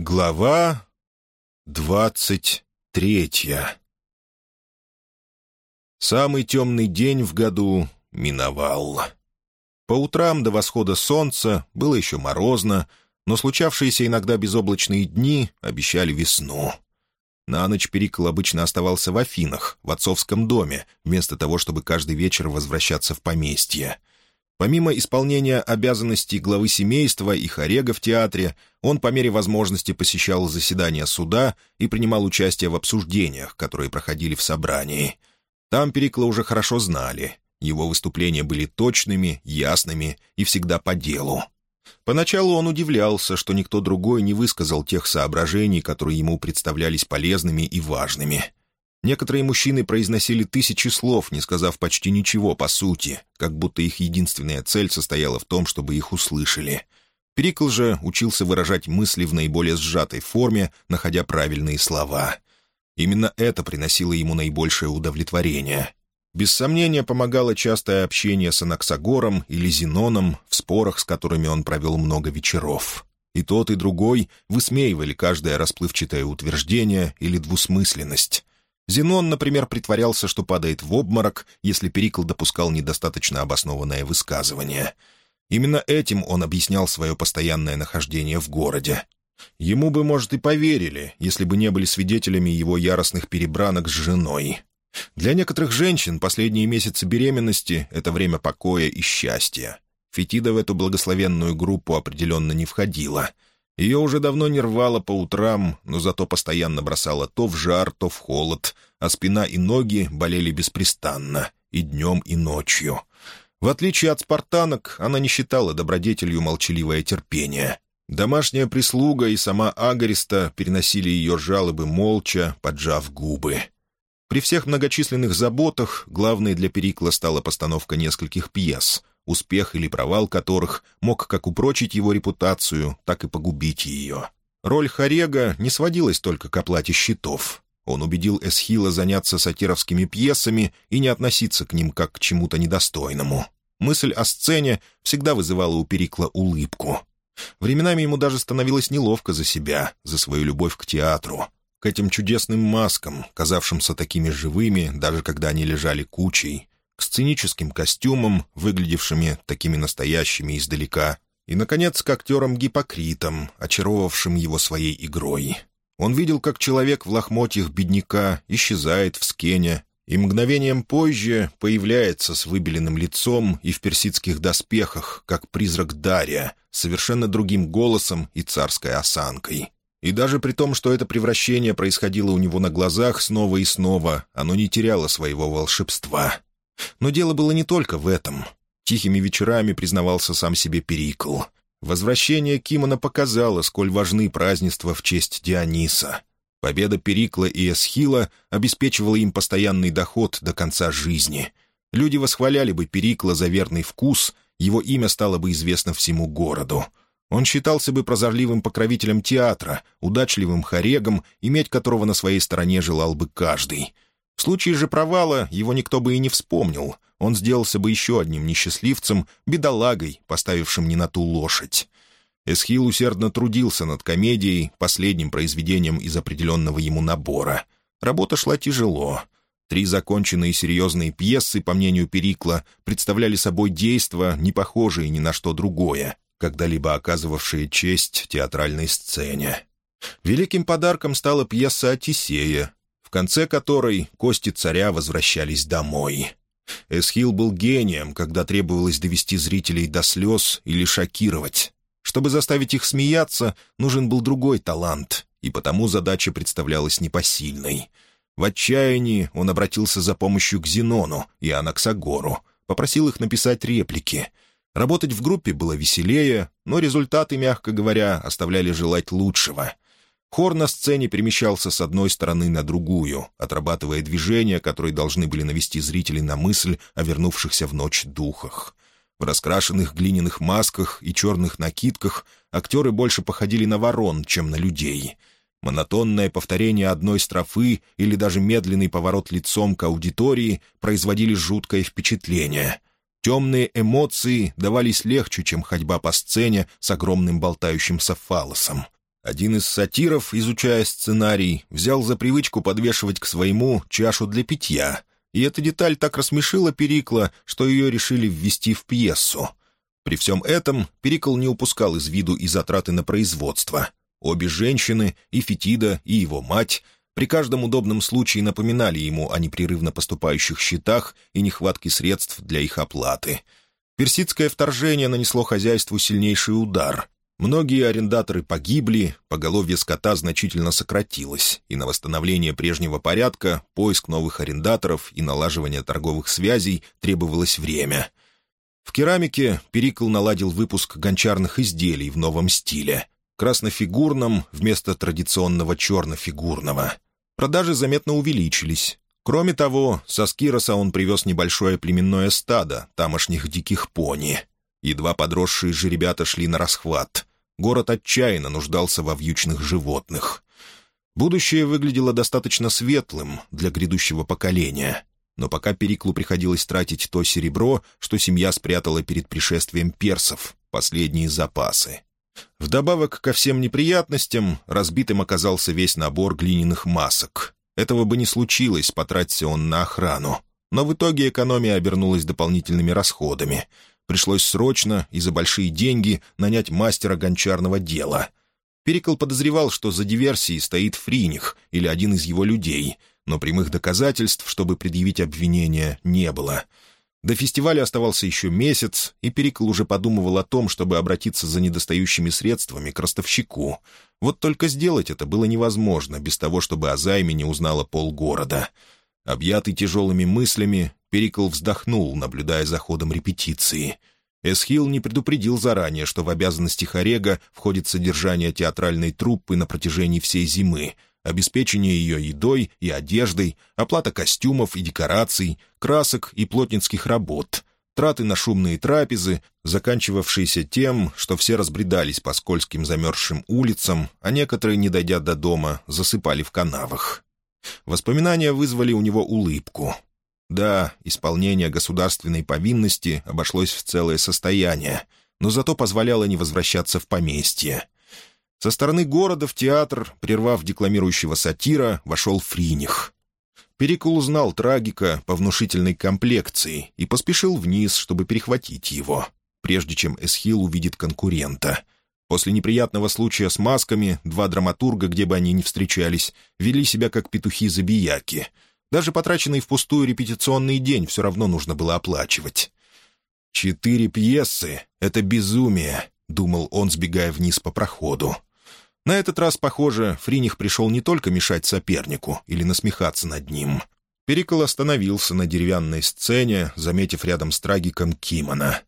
Глава двадцать третья Самый темный день в году миновал. По утрам до восхода солнца было еще морозно, но случавшиеся иногда безоблачные дни обещали весну. На ночь Перикл обычно оставался в Афинах, в отцовском доме, вместо того, чтобы каждый вечер возвращаться в поместье. Помимо исполнения обязанностей главы семейства и хорега в театре, он по мере возможности посещал заседания суда и принимал участие в обсуждениях, которые проходили в собрании. Там Перикла уже хорошо знали. Его выступления были точными, ясными и всегда по делу. Поначалу он удивлялся, что никто другой не высказал тех соображений, которые ему представлялись полезными и важными. Некоторые мужчины произносили тысячи слов, не сказав почти ничего по сути, как будто их единственная цель состояла в том, чтобы их услышали. Перикл же учился выражать мысли в наиболее сжатой форме, находя правильные слова. Именно это приносило ему наибольшее удовлетворение. Без сомнения помогало частое общение с Анаксагором или Зеноном, в спорах с которыми он провел много вечеров. И тот, и другой высмеивали каждое расплывчатое утверждение или двусмысленность. Зенон, например, притворялся, что падает в обморок, если Перикл допускал недостаточно обоснованное высказывание. Именно этим он объяснял свое постоянное нахождение в городе. Ему бы, может, и поверили, если бы не были свидетелями его яростных перебранок с женой. Для некоторых женщин последние месяцы беременности — это время покоя и счастья. Фетида в эту благословенную группу определенно не входила — ее уже давно не рвало по утрам, но зато постоянно бросало то в жар, то в холод, а спина и ноги болели беспрестанно, и днем, и ночью. В отличие от спартанок, она не считала добродетелью молчаливое терпение. Домашняя прислуга и сама Агариста переносили ее жалобы молча, поджав губы. При всех многочисленных заботах главной для Перикла стала постановка нескольких пьес — успех или провал которых мог как упрочить его репутацию, так и погубить ее. Роль Хорега не сводилась только к оплате счетов. Он убедил Эсхила заняться сатировскими пьесами и не относиться к ним как к чему-то недостойному. Мысль о сцене всегда вызывала у Перикла улыбку. Временами ему даже становилось неловко за себя, за свою любовь к театру, к этим чудесным маскам, казавшимся такими живыми, даже когда они лежали кучей, к сценическим костюмам, выглядевшими такими настоящими издалека, и, наконец, к актерам Гиппокритам, очаровавшим его своей игрой. Он видел, как человек в лохмотьях бедняка исчезает в скене, и мгновением позже появляется с выбеленным лицом и в персидских доспехах, как призрак Дария, совершенно другим голосом и царской осанкой. И даже при том, что это превращение происходило у него на глазах снова и снова, оно не теряло своего волшебства. Но дело было не только в этом. Тихими вечерами признавался сам себе Перикл. Возвращение Кимона показало, сколь важны празднества в честь Диониса. Победа Перикла и Эсхила обеспечивала им постоянный доход до конца жизни. Люди восхваляли бы Перикла за верный вкус, его имя стало бы известно всему городу. Он считался бы прозорливым покровителем театра, удачливым хорегом, иметь которого на своей стороне желал бы каждый — в случае же провала его никто бы и не вспомнил. Он сделался бы еще одним несчастливцем, бедолагой, поставившим не на ту лошадь. Эсхил усердно трудился над комедией, последним произведением из определенного ему набора. Работа шла тяжело. Три законченные серьезные пьесы, по мнению Перикла, представляли собой действа, не похожие ни на что другое, когда-либо оказывавшие честь театральной сцене. Великим подарком стала пьеса «Одиссея», в конце которой кости царя возвращались домой. Эсхил был гением, когда требовалось довести зрителей до слез или шокировать. Чтобы заставить их смеяться, нужен был другой талант, и потому задача представлялась непосильной. В отчаянии он обратился за помощью к Зенону и Анаксагору, попросил их написать реплики. Работать в группе было веселее, но результаты, мягко говоря, оставляли желать лучшего — Хор на сцене перемещался с одной стороны на другую, отрабатывая движения, которые должны были навести зрителей на мысль о вернувшихся в ночь духах. В раскрашенных глиняных масках и черных накидках актеры больше походили на ворон, чем на людей. Монотонное повторение одной строфы или даже медленный поворот лицом к аудитории производили жуткое впечатление. Темные эмоции давались легче, чем ходьба по сцене с огромным болтающимся фалосом — Один из сатиров, изучая сценарий, взял за привычку подвешивать к своему чашу для питья, и эта деталь так рассмешила Перикла, что ее решили ввести в пьесу. При всем этом Перикл не упускал из виду и затраты на производство. Обе женщины, и Фетида, и его мать, при каждом удобном случае напоминали ему о непрерывно поступающих счетах и нехватке средств для их оплаты. Персидское вторжение нанесло хозяйству сильнейший удар. Многие арендаторы погибли, поголовье скота значительно сократилось, и на восстановление прежнего порядка, поиск новых арендаторов и налаживание торговых связей требовалось время. В керамике Перикл наладил выпуск гончарных изделий в новом стиле — краснофигурном вместо традиционного чернофигурного. Продажи заметно увеличились. Кроме того, со Скироса он привез небольшое племенное стадо тамошних диких пони. Едва подросшие же ребята шли на расхват. Город отчаянно нуждался во вьючных животных. Будущее выглядело достаточно светлым для грядущего поколения, но пока Периклу приходилось тратить то серебро, что семья спрятала перед пришествием персов, последние запасы. Вдобавок ко всем неприятностям, разбитым оказался весь набор глиняных масок. Этого бы не случилось, потратился он на охрану. Но в итоге экономия обернулась дополнительными расходами — Пришлось срочно и за большие деньги нанять мастера гончарного дела. Перикл подозревал, что за диверсией стоит Фриних или один из его людей, но прямых доказательств, чтобы предъявить обвинение, не было. До фестиваля оставался еще месяц, и Перикл уже подумывал о том, чтобы обратиться за недостающими средствами к ростовщику. Вот только сделать это было невозможно, без того, чтобы о займе не узнала полгорода. Объятый тяжелыми мыслями, Перикл вздохнул, наблюдая за ходом репетиции. Эсхил не предупредил заранее, что в обязанности Хорега входит содержание театральной труппы на протяжении всей зимы, обеспечение ее едой и одеждой, оплата костюмов и декораций, красок и плотницких работ, траты на шумные трапезы, заканчивавшиеся тем, что все разбредались по скользким замерзшим улицам, а некоторые, не дойдя до дома, засыпали в канавах. Воспоминания вызвали у него улыбку. Да, исполнение государственной повинности обошлось в целое состояние, но зато позволяло не возвращаться в поместье. Со стороны города в театр, прервав декламирующего сатира, вошел Фриних. Перикул узнал трагика по внушительной комплекции и поспешил вниз, чтобы перехватить его, прежде чем Эсхил увидит конкурента. После неприятного случая с масками два драматурга, где бы они ни встречались, вели себя как петухи-забияки — даже потраченный впустую репетиционный день все равно нужно было оплачивать. «Четыре пьесы — это безумие», — думал он, сбегая вниз по проходу. На этот раз, похоже, Фриних пришел не только мешать сопернику или насмехаться над ним. Перикол остановился на деревянной сцене, заметив рядом с трагиком Кимона.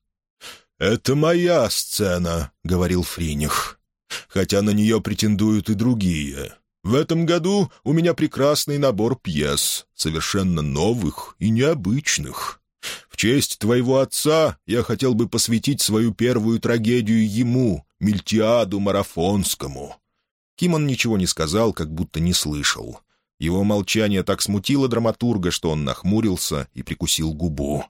«Это моя сцена», — говорил Фриних. «Хотя на нее претендуют и другие. В этом году у меня прекрасный набор пьес, совершенно новых и необычных. В честь твоего отца я хотел бы посвятить свою первую трагедию ему, Мильтиаду Марафонскому». Кимон ничего не сказал, как будто не слышал. Его молчание так смутило драматурга, что он нахмурился и прикусил губу.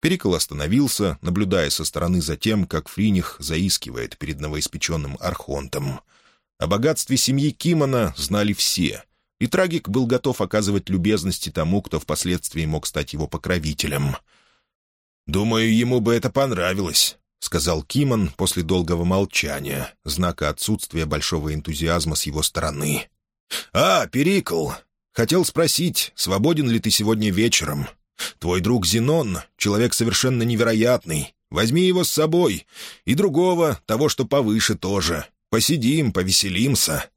Перикол остановился, наблюдая со стороны за тем, как Фриних заискивает перед новоиспеченным архонтом — о богатстве семьи Кимона знали все, и трагик был готов оказывать любезности тому, кто впоследствии мог стать его покровителем. «Думаю, ему бы это понравилось», — сказал Кимон после долгого молчания, знака отсутствия большого энтузиазма с его стороны. «А, Перикл, хотел спросить, свободен ли ты сегодня вечером? Твой друг Зенон — человек совершенно невероятный. Возьми его с собой. И другого, того, что повыше тоже. Посидим, повеселимся».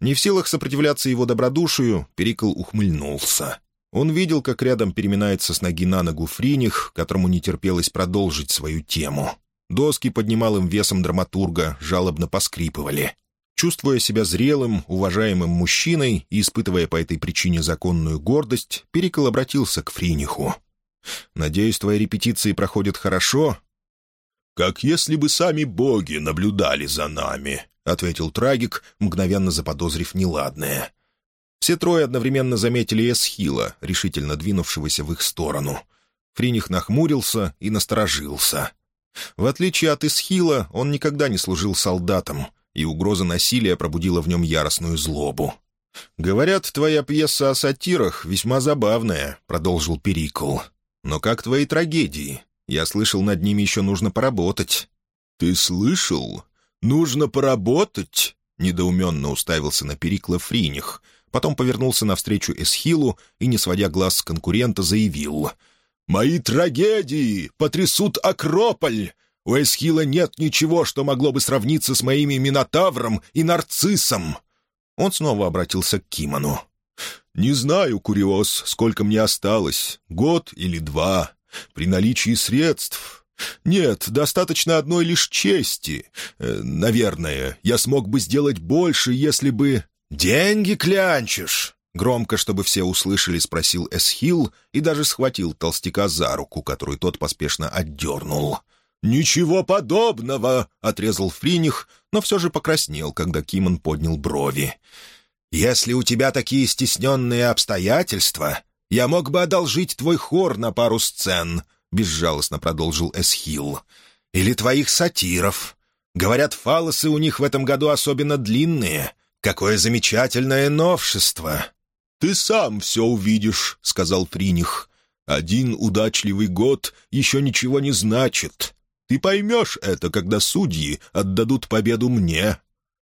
Не в силах сопротивляться его добродушию, Перикл ухмыльнулся. Он видел, как рядом переминается с ноги на ногу Фриних, которому не терпелось продолжить свою тему. Доски под немалым весом драматурга жалобно поскрипывали. Чувствуя себя зрелым, уважаемым мужчиной и испытывая по этой причине законную гордость, Перикл обратился к Фриниху. «Надеюсь, твои репетиции проходят хорошо?» «Как если бы сами боги наблюдали за нами», — ответил трагик, мгновенно заподозрив неладное. Все трое одновременно заметили Эсхила, решительно двинувшегося в их сторону. Фриних нахмурился и насторожился. В отличие от Эсхила, он никогда не служил солдатом. и угроза насилия пробудила в нем яростную злобу. «Говорят, твоя пьеса о сатирах весьма забавная», — продолжил Перикл. «Но как твои трагедии? Я слышал, над ними еще нужно поработать». «Ты слышал? Нужно поработать?» — недоуменно уставился на Перикла Фриних. Потом повернулся навстречу Эсхилу и, не сводя глаз с конкурента, заявил. «Мои трагедии потрясут Акрополь! У Эсхила нет ничего, что могло бы сравниться с моими Минотавром и Нарциссом!» Он снова обратился к Кимону. «Не знаю, Куриос, сколько мне осталось, год или два, при наличии средств. Нет, достаточно одной лишь чести. Э, наверное, я смог бы сделать больше, если бы...» «Деньги клянчишь!» Громко, чтобы все услышали, спросил Эсхил и даже схватил толстяка за руку, которую тот поспешно отдернул. «Ничего подобного!» — отрезал Фриних, но все же покраснел, когда Кимон поднял брови. «Если у тебя такие стесненные обстоятельства, я мог бы одолжить твой хор на пару сцен», — безжалостно продолжил Эсхил. «Или твоих сатиров. Говорят, фалосы у них в этом году особенно длинные. Какое замечательное новшество!» «Ты сам все увидишь», — сказал Фриних. «Один удачливый год еще ничего не значит. Ты поймешь это, когда судьи отдадут победу мне».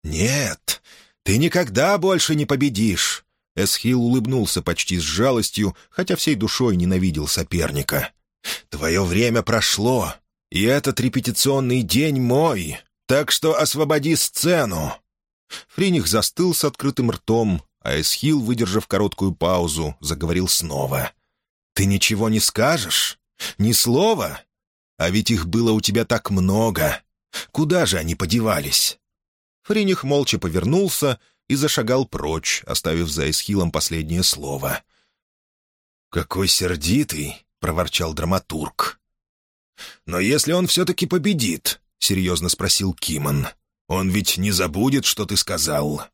«Нет, ты никогда больше не победишь!» Эсхил улыбнулся почти с жалостью, хотя всей душой ненавидел соперника. «Твое время прошло, и этот репетиционный день мой, так что освободи сцену!» Фриних застыл с открытым ртом, а Эсхил, выдержав короткую паузу, заговорил снова. «Ты ничего не скажешь? Ни слова? А ведь их было у тебя так много. Куда же они подевались?» Фриних молча повернулся и зашагал прочь, оставив за Эсхилом последнее слово. «Какой сердитый!» — проворчал драматург. «Но если он все-таки победит?» — серьезно спросил Кимон. «Он ведь не забудет, что ты сказал».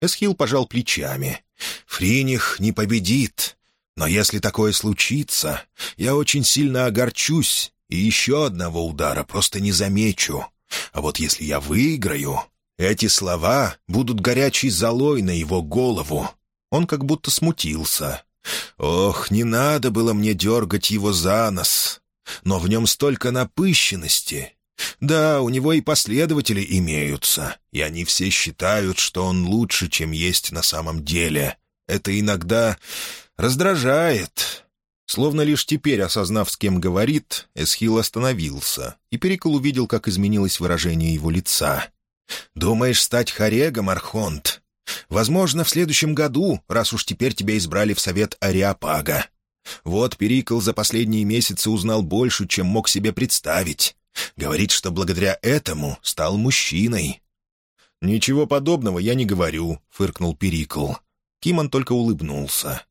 Эсхил пожал плечами. «Фриних не победит. Но если такое случится, я очень сильно огорчусь и еще одного удара просто не замечу. А вот если я выиграю, эти слова будут горячей золой на его голову. Он как будто смутился. Ох, не надо было мне дергать его за нос. Но в нем столько напыщенности. Да, у него и последователи имеются, и они все считают, что он лучше, чем есть на самом деле. Это иногда раздражает. Словно лишь теперь, осознав, с кем говорит, Эсхил остановился, и Перикл увидел, как изменилось выражение его лица. «Думаешь стать Харегом, Архонт? Возможно, в следующем году, раз уж теперь тебя избрали в совет Ариапага. Вот Перикл за последние месяцы узнал больше, чем мог себе представить. Говорит, что благодаря этому стал мужчиной». «Ничего подобного я не говорю», — фыркнул Перикл. Кимон только улыбнулся.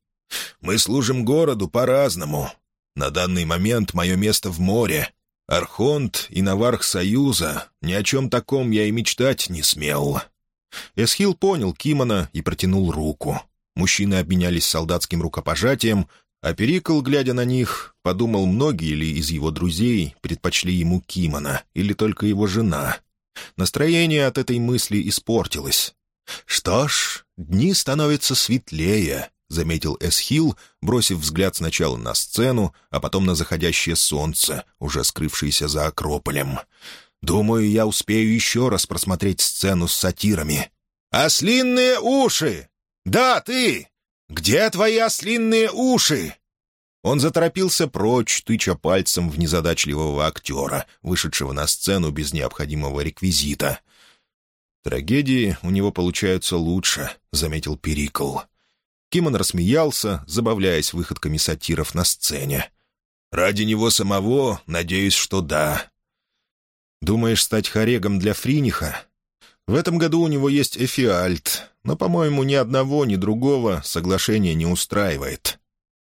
Мы служим городу по-разному. На данный момент мое место в море. Архонт и Наварх Союза, ни о чем таком я и мечтать не смел». Эсхил понял Кимона и протянул руку. Мужчины обменялись солдатским рукопожатием, а Перикл, глядя на них, подумал, многие ли из его друзей предпочли ему Кимона или только его жена. Настроение от этой мысли испортилось. «Что ж, дни становятся светлее», — заметил Эсхил, бросив взгляд сначала на сцену, а потом на заходящее солнце, уже скрывшееся за Акрополем. «Думаю, я успею еще раз просмотреть сцену с сатирами». «Ослинные уши! Да, ты! Где твои ослинные уши?» Он заторопился прочь, тыча пальцем в незадачливого актера, вышедшего на сцену без необходимого реквизита. «Трагедии у него получаются лучше», — заметил Перикл. Кимон рассмеялся, забавляясь выходками сатиров на сцене. «Ради него самого, надеюсь, что да». «Думаешь стать хорегом для Фриниха?» «В этом году у него есть эфиальт, но, по-моему, ни одного, ни другого соглашение не устраивает».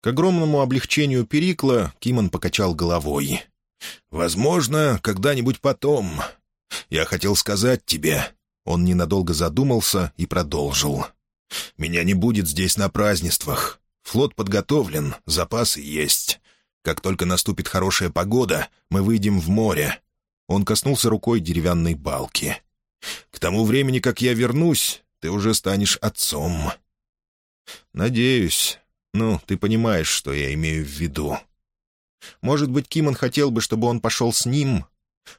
К огромному облегчению Перикла Кимон покачал головой. «Возможно, когда-нибудь потом. Я хотел сказать тебе...» Он ненадолго задумался и продолжил. Меня не будет здесь на празднествах. Флот подготовлен, запасы есть. Как только наступит хорошая погода, мы выйдем в море». Он коснулся рукой деревянной балки. К тому времени, как я вернусь, ты уже станешь отцом». «Надеюсь. Ну, ты понимаешь, что я имею в виду». Может быть, Кимон хотел бы, чтобы он пошел с ним?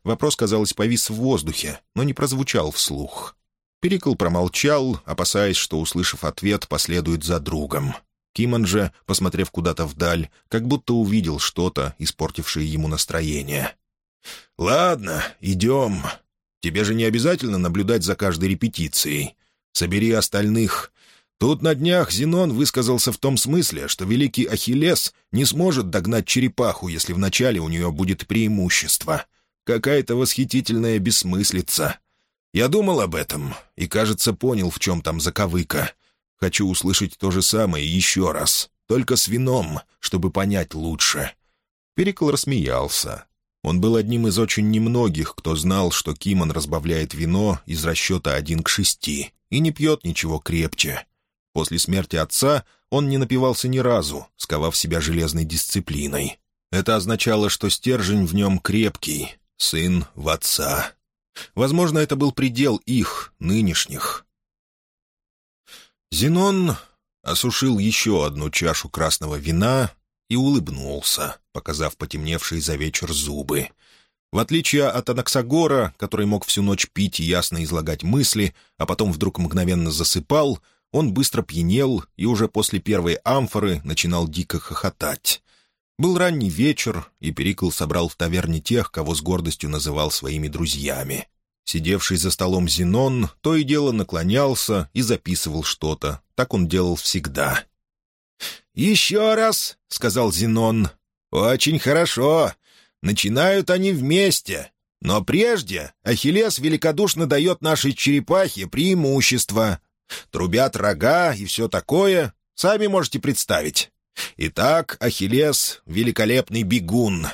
Вопрос, казалось, повис в воздухе, но не прозвучал вслух. Перикл промолчал, опасаясь, что, услышав ответ, последует за другом. Кимон же, посмотрев куда-то вдаль, как будто увидел что-то, испортившее ему настроение. «Ладно, идем. Тебе же не обязательно наблюдать за каждой репетицией. Собери остальных. Тут на днях Зенон высказался в том смысле, что великий Ахиллес не сможет догнать черепаху, если вначале у нее будет преимущество. Какая-то восхитительная бессмыслица. Я думал об этом и, кажется, понял, в чем там заковыка. Хочу услышать то же самое еще раз, только с вином, чтобы понять лучше». Перикл рассмеялся. Он был одним из очень немногих, кто знал, что Кимон разбавляет вино из расчета один к шести и не пьет ничего крепче. После смерти отца он не напивался ни разу, сковав себя железной дисциплиной. Это означало, что стержень в нем крепкий, сын в отца. Возможно, это был предел их, нынешних. Зенон осушил еще одну чашу красного вина и улыбнулся, показав потемневшие за вечер зубы. В отличие от Анаксагора, который мог всю ночь пить и ясно излагать мысли, а потом вдруг мгновенно засыпал, он быстро пьянел и уже после первой амфоры начинал дико хохотать. Был ранний вечер, и Перикл собрал в таверне тех, кого с гордостью называл своими друзьями. Сидевший за столом Зенон то и дело наклонялся и записывал что-то. Так он делал всегда. «Еще раз», — сказал Зенон. «Очень хорошо. Начинают они вместе. Но прежде Ахиллес великодушно дает нашей черепахе преимущество. Трубят рога и все такое. Сами можете представить. Итак, Ахиллес — великолепный бегун.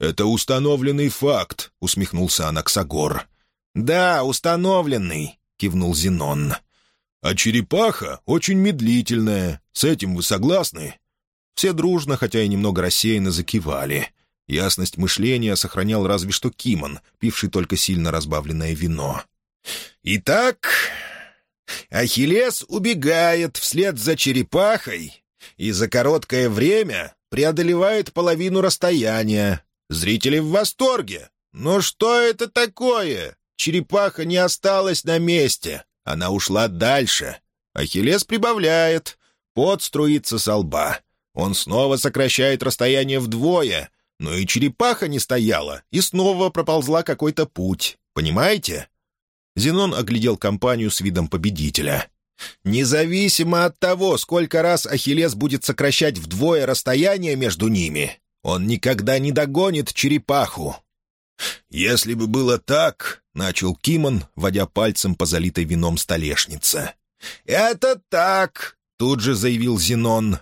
«Это установленный факт», — усмехнулся Анаксагор. «Да, установленный», — кивнул Зенон. «А черепаха очень медлительная. С этим вы согласны?» Все дружно, хотя и немного рассеянно закивали. Ясность мышления сохранял разве что Кимон, пивший только сильно разбавленное вино. «Итак, Ахиллес убегает вслед за черепахой и за короткое время преодолевает половину расстояния. Зрители в восторге. Но что это такое? Черепаха не осталась на месте. Она ушла дальше. Ахиллес прибавляет. Пот струится со лба. Он снова сокращает расстояние вдвое. Но и черепаха не стояла и снова проползла какой-то путь. Понимаете? Зенон оглядел компанию с видом победителя. «Независимо от того, сколько раз Ахиллес будет сокращать вдвое расстояние между ними, он никогда не догонит черепаху». «Если бы было так», — начал Кимон, водя пальцем по залитой вином столешнице. «Это так», — тут же заявил Зенон.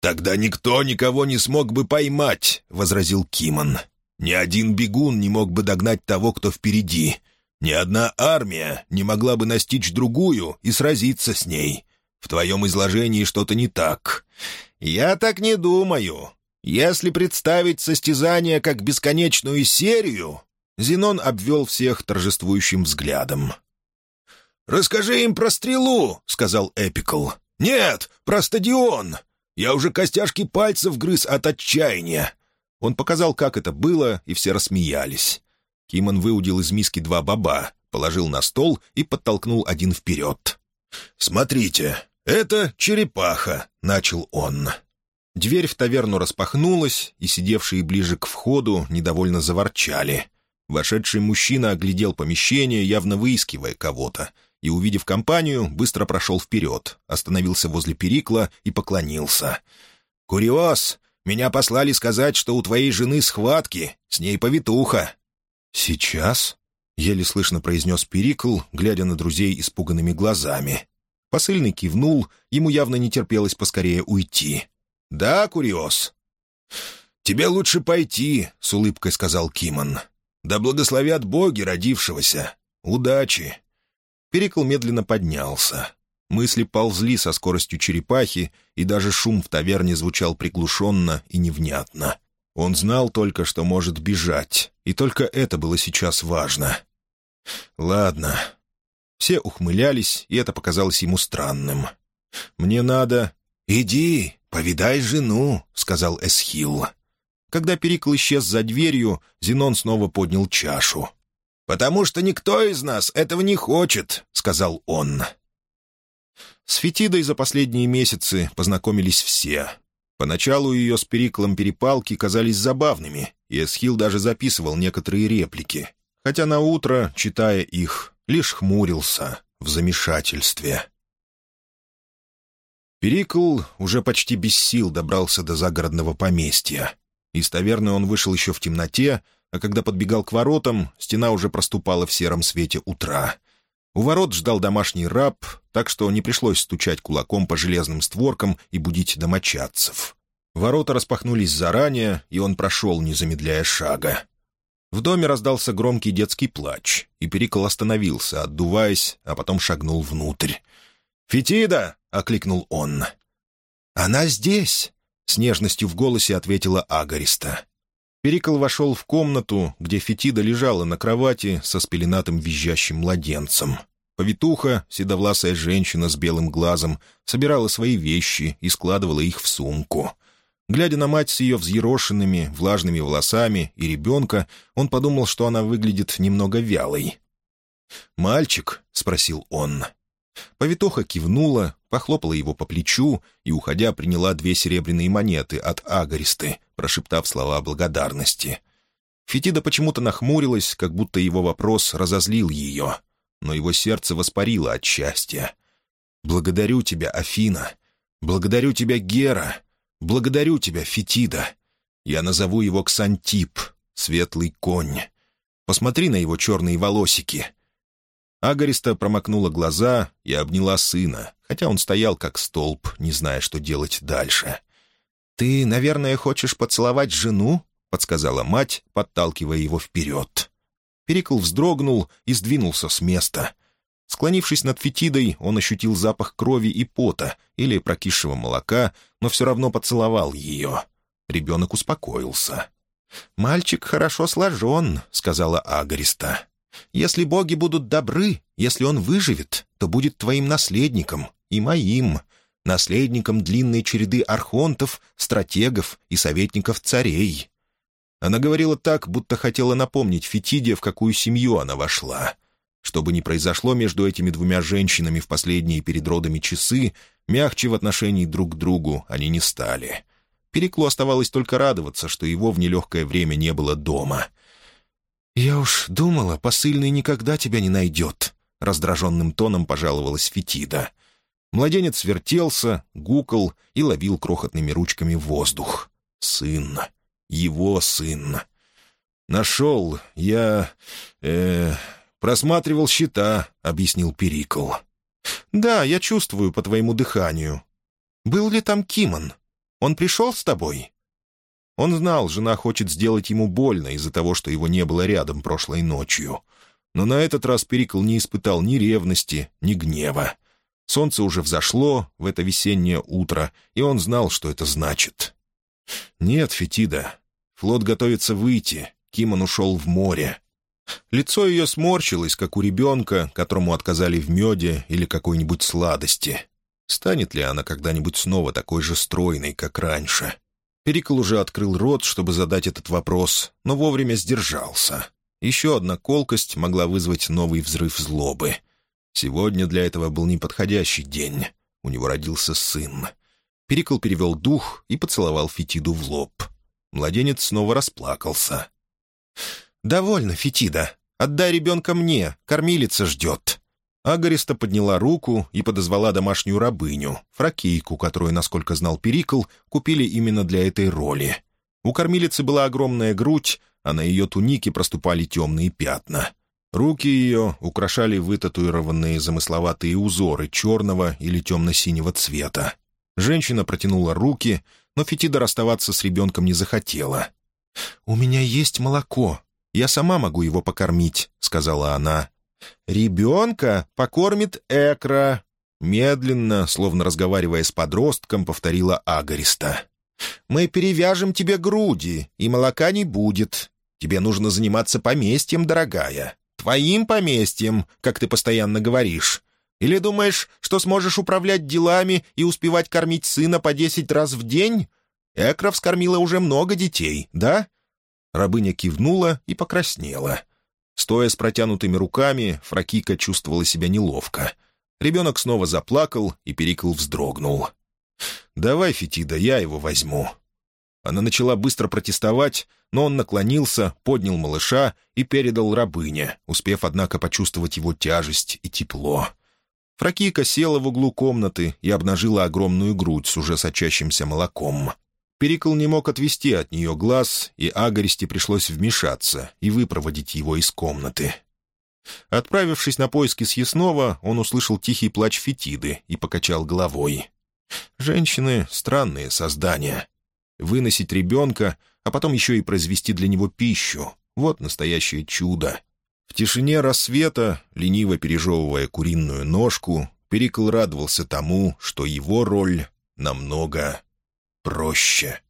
«Тогда никто никого не смог бы поймать», — возразил Кимон. «Ни один бегун не мог бы догнать того, кто впереди. Ни одна армия не могла бы настичь другую и сразиться с ней. В твоем изложении что-то не так. Я так не думаю. Если представить состязание как бесконечную серию...» Зенон обвел всех торжествующим взглядом. «Расскажи им про стрелу», — сказал Эпикл. «Нет, про стадион. Я уже костяшки пальцев грыз от отчаяния». Он показал, как это было, и все рассмеялись. Кимон выудил из миски два баба, положил на стол и подтолкнул один вперед. «Смотрите, это черепаха», — начал он. Дверь в таверну распахнулась, и сидевшие ближе к входу недовольно заворчали. Вошедший мужчина оглядел помещение, явно выискивая кого-то, и, увидев компанию, быстро прошел вперед, остановился возле Перикла и поклонился. «Куриос, меня послали сказать, что у твоей жены схватки, с ней повитуха. «Сейчас?» — еле слышно произнес Перикл, глядя на друзей испуганными глазами. Посыльный кивнул, ему явно не терпелось поскорее уйти. «Да, Куриос?» «Тебе лучше пойти», — с улыбкой сказал Кимон. «Да благословят боги родившегося. Удачи!» Перикл медленно поднялся. Мысли ползли со скоростью черепахи, и даже шум в таверне звучал приглушенно и невнятно. Он знал только, что может бежать, и только это было сейчас важно. «Ладно, Все ухмылялись, и это показалось ему странным. «Мне надо...» «Иди, повидай жену», — сказал Эсхил. Когда Перикл исчез за дверью, Зенон снова поднял чашу. «Потому что никто из нас этого не хочет», — сказал он. С Фетидой за последние месяцы познакомились все. Поначалу ее с Периклом перепалки казались забавными, и Эсхил даже записывал некоторые реплики, хотя на утро, читая их, лишь хмурился в замешательстве. Перикл уже почти без сил добрался до загородного поместья. Из таверны он вышел еще в темноте, а когда подбегал к воротам, стена уже проступала в сером свете утра. У ворот ждал домашний раб, так что не пришлось стучать кулаком по железным створкам и будить домочадцев. Ворота распахнулись заранее, и он прошел, не замедляя шага. В доме раздался громкий детский плач, и Перикл остановился, отдуваясь, а потом шагнул внутрь. «Фетида!» — окликнул он. «Она здесь!» — с нежностью в голосе ответила Агариста. Перикл вошел в комнату, где Фетида лежала на кровати со спеленатым визжащим младенцем. Повитуха, седовласая женщина с белым глазом, собирала свои вещи и складывала их в сумку. Глядя на мать с ее взъерошенными, влажными волосами и ребенка, он подумал, что она выглядит немного вялой. «Мальчик?» — спросил он. Повитуха кивнула, похлопала его по плечу и, уходя, приняла две серебряные монеты от Агаристы, прошептав слова благодарности. Фетида почему-то нахмурилась, как будто его вопрос разозлил ее, но его сердце воспарило от счастья. «Благодарю тебя, Афина! Благодарю тебя, Гера! Благодарю тебя, Фетида! Я назову его Ксантип, светлый конь. Посмотри на его черные волосики. Агариста промокнула глаза и обняла сына, хотя он стоял как столб, не зная, что делать дальше. «Ты, наверное, хочешь поцеловать жену?» — подсказала мать, подталкивая его вперед. Перикл вздрогнул и сдвинулся с места. Склонившись над Фетидой, он ощутил запах крови и пота или прокисшего молока, но все равно поцеловал ее. Ребенок успокоился. «Мальчик хорошо сложен», — сказала Агариста. Если боги будут добры, если он выживет, то будет твоим наследником и моим, наследником длинной череды архонтов, стратегов и советников царей». Она говорила так, будто хотела напомнить Фетиде, в какую семью она вошла. Что бы ни произошло между этими двумя женщинами в последние перед родами часы, мягче в отношении друг к другу они не стали. Переклу оставалось только радоваться, что его в нелегкое время не было дома. «Я уж думала, посыльный никогда тебя не найдет», — раздраженным тоном пожаловалась Фетида. Младенец вертелся, гукал и ловил крохотными ручками воздух. «Сын. Его сын. Нашел. Я... э просматривал счета», — объяснил Перикл. «Да, я чувствую по твоему дыханию. Был ли там Кимон? Он пришел с тобой?» Он знал, жена хочет сделать ему больно из-за того, что его не было рядом прошлой ночью. Но на этот раз Перикл не испытал ни ревности, ни гнева. Солнце уже взошло в это весеннее утро, и он знал, что это значит. «Нет, Фетида, флот готовится выйти, Кимон ушел в море». Лицо ее сморщилось, как у ребенка, которому отказали в меде или какой-нибудь сладости. Станет ли она когда-нибудь снова такой же стройной, как раньше?» Перикл уже открыл рот, чтобы задать этот вопрос, но вовремя сдержался. Еще одна колкость могла вызвать новый взрыв злобы. Сегодня для этого был неподходящий день. У него родился сын. Перикл перевел дух и поцеловал Фетиду в лоб. Младенец снова расплакался. «Довольно, Фетида. Отдай ребенка мне, кормилица ждет». Агариста подняла руку и подозвала домашнюю рабыню, фракийку, которую, насколько знал Перикл, купили именно для этой роли. У кормилицы была огромная грудь, а на ее тунике проступали темные пятна. Руки ее украшали вытатуированные замысловатые узоры черного или темно-синего цвета. Женщина протянула руки, но Фетида расставаться с ребенком не захотела. «У меня есть молоко. Я сама могу его покормить», — сказала она, «Ребенка покормит Экра», — медленно, словно разговаривая с подростком, повторила Агариста. «Мы перевяжем тебе груди, и молока не будет. Тебе нужно заниматься поместьем, дорогая. «Твоим поместьем, как ты постоянно говоришь. Или думаешь, что сможешь управлять делами и успевать кормить сына по десять раз в день? Экров скормила уже много детей, да?» Рабыня кивнула и покраснела. Стоя с протянутыми руками, Фракика чувствовала себя неловко. Ребенок снова заплакал, и Перикл вздрогнул. «Давай, Фетида, я его возьму». Она начала быстро протестовать, но он наклонился, поднял малыша и передал рабыне, успев, однако, почувствовать его тяжесть и тепло. Фракика села в углу комнаты и обнажила огромную грудь с уже сочащимся молоком. Перикл не мог отвести от нее глаз, и Агаристе пришлось вмешаться и выпроводить его из комнаты. Отправившись на поиски съестного, он услышал тихий плач Фетиды и покачал головой. «Женщины — странные создания. Выносить ребенка, а потом еще и произвести для него пищу — вот настоящее чудо. В тишине рассвета, лениво пережевывая куриную ножку, Перикл радовался тому, что его роль намного проще.